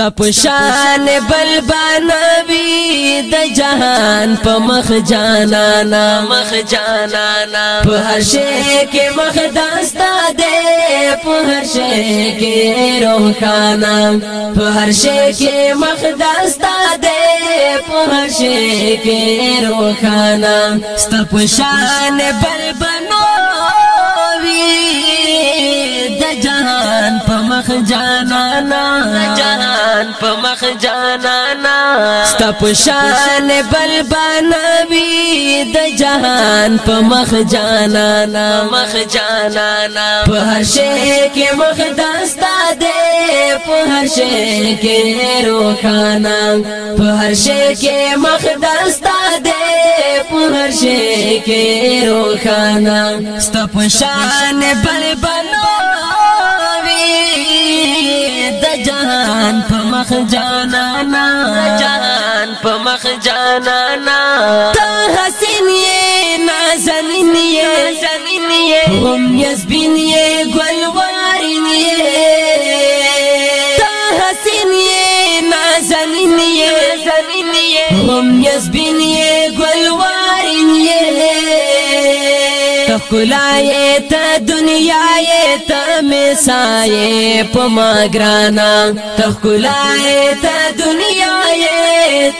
کپشان بل بنوي د جهان په مخ جانا نا مخ جانا نا په هر شي کې مخ داستا دې په هر شي کې روحانا په هر شي کې مخ داستا دې په هر شي کې روحانا ست په شان بل مخ جانانا جانان په مخ جانانا ستا په شان بل بنوي د جهان په مخ جانانا مخ جانانا په هر شي کې مخ دستا دې په هر شي کې روخانا په هر شي کې مخ دستا دې په هر شي کې روخانا ستا په شان بل بنوي د جهان په مخ جانا نا جهان په مخ جانا نا ته حسین یې نازنین یې زمین یې هم یزبین یې ګل وارین یې ته حسین یې نازنین یې زمین یې هم یزبین یې ښکلای ته دنیا ته مسای په ما ګرانا ته ښکلای ته دنیا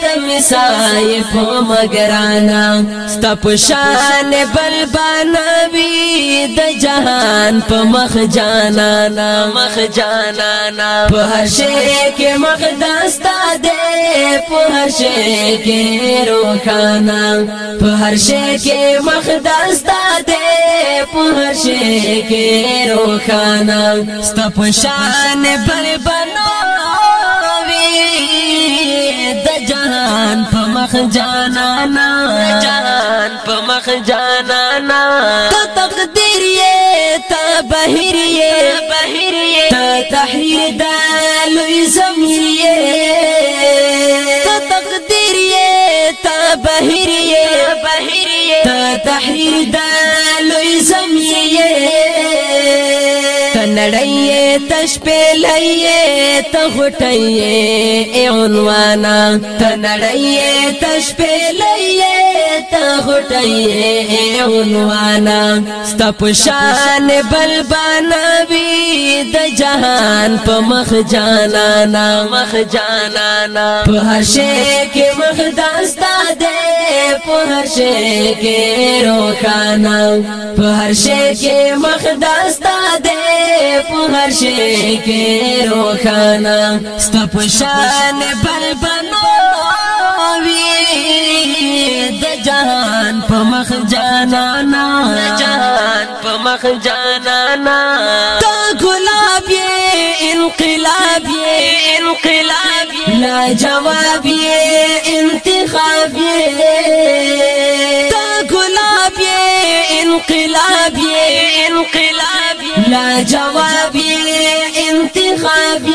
ته مسای په ما ګرانا ستپ شان بلبانا وی د جهان په مخ جانا نا مخ جانا نا په هر شی کې مخ داستا دې په هر شی کې روخانا په هر شی کې مخ داستا دې په شي کې روخانا ستپ شان بل بنو وی د جهان په مخ جانا نا جهان په مخ جانا نا ته تقدیر یې ته بهیر یې بهیر یې ته تحریر د لوی زمیر یې ته تقدیر یې ته بهیر یې بهیر تحيدا لو يسميه لړی تشپلې ته غټې عنوانا ته نړۍ تشپلې ته غټې عنوانا ستپ شان بلبانا وی د جهان په مخ جانا نا مخ جانا نا په هر شي کې مخ داستا دې په هر شي کې روخانا په هر شي کې مخ داستا دې په هر شي کې روخانا شان بل د جهان په مخ جانا نا جهان په مخ جانا نا تا ګلاب انقلاب انقلاب لا جواب یې انتخاب یې تا ګلاب انقلاب جواب انتخاب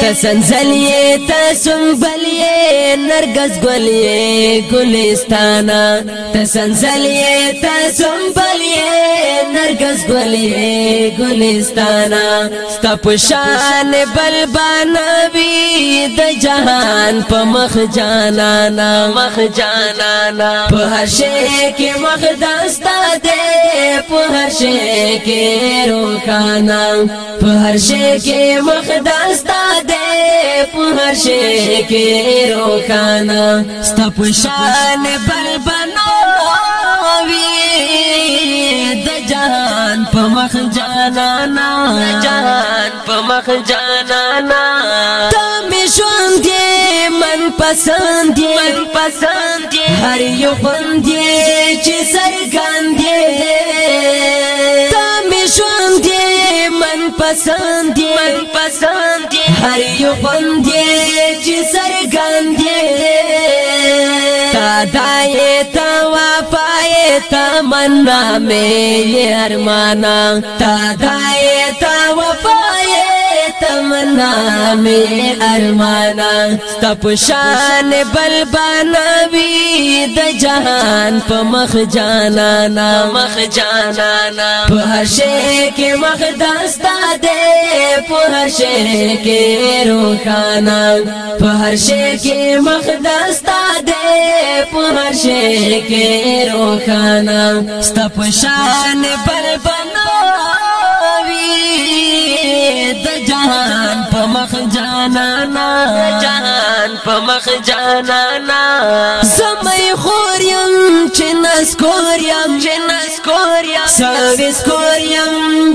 تسنزل تسنبل نرگس گل گلستانا تسنزل تسنبل هرگز گلی گلستانا ستا پشان بلبانا وی د جهان په مخ جانانا مخ جانانا په هر شی کې مخ داستا دې په هر شی کې روخانا په هر شی کې مخ داستا دې په هر شی کې روخانا ستا پشان بلبانا په مخ جانانا جان په مخ جانانا ته می ژوند دی من پسند دی من پسند دی هر یو بند دی چې سرګند دی ته می ژوند دی من پسند دی من پسند دی هر یو بند دی چې سرګند دی تا دایته تمنا مې ارمانا تا دای تا وفا المنا می ارمانا ستپ شان بلبانا وی د جهان په مخ جانا نا مخ جانا نا په هر شی کې مخ داستا دې په هر شی کې روخانا په هر شی کې مخ داستا دې په هر شی کې روخانا ستپ شان بلبانا جانانا جهان په مخ جانانا زمای خور يم چې نس کور يم چې نس کور يم سرویس کور يم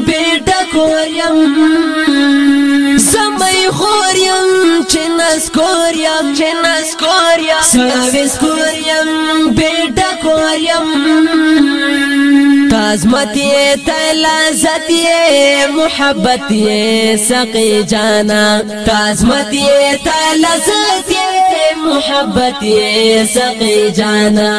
بیٹا کور يم زمای خور يم چې نس کور يم چې نس کور يم سرویس کور يم بیٹا کور يم تازمت یہ تلازت یہ محبت یہ سقی جانا تازمت یہ تلازت یہ محبت یہ سقی جانا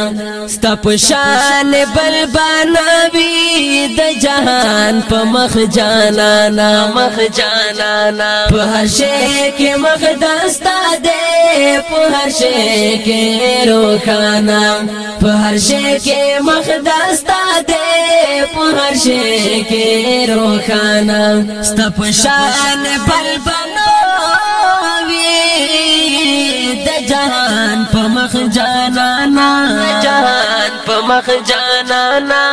ستپ شان بلبانا وی د جهان په مخ جانا نا مخ جانا نا په هر شی کې مخ دستا دے په هر شي کې روخانا په هر شي کې مقدستا دې په هر شي کې روخانا ستپ شان بل بنوي د جهان په مخ جانانا جهان په مخ جانانا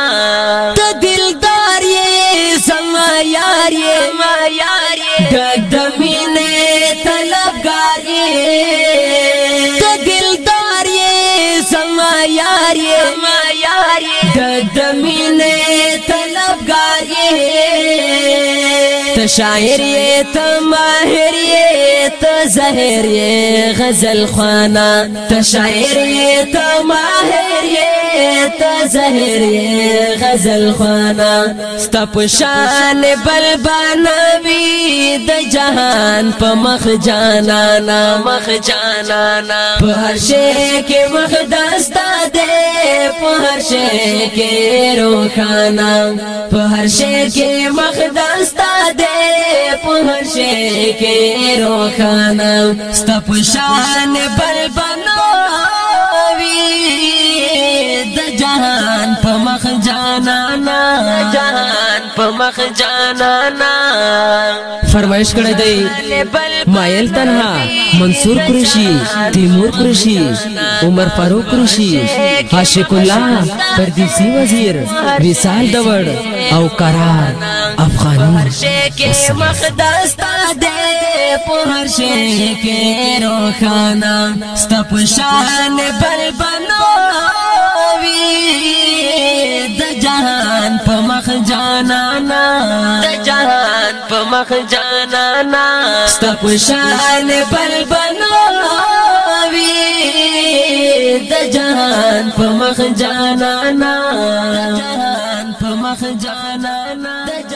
ته دلدار یې سما یار یې ما یار یې دګ دمینه طلبګار یې یار یار د دمینه طلبګار ته شاعر یې ته ماهر یې ته زهر یې غزل خوانا ته شاعر یې ته ماهر یې ته زهري غزل خوانا ستا پشان بلبانا وی د جهان په مخ جانا نا مخ جانا نا په هر شي کې مخ دستا دې په هر شي کې روخانا په هر شي کې مخ دستا دې په هر شي کې روخانا ستا پشان بلبانا خوخ جانانا فرمایش کړی دی مایل تنها منصور قریشی تیمور قریشی عمر فاروق قریشی عاشق الله پردیسی وزیر وصال دوړ او قرار افغانی کې مخداستا دې په هر شي کې روخانه ستپ شان بل بنو جانا د جهان په مخ جانا نا ست په شان بل بناوي د جهان په مخ جانا نا د جهان په مخ جانا نا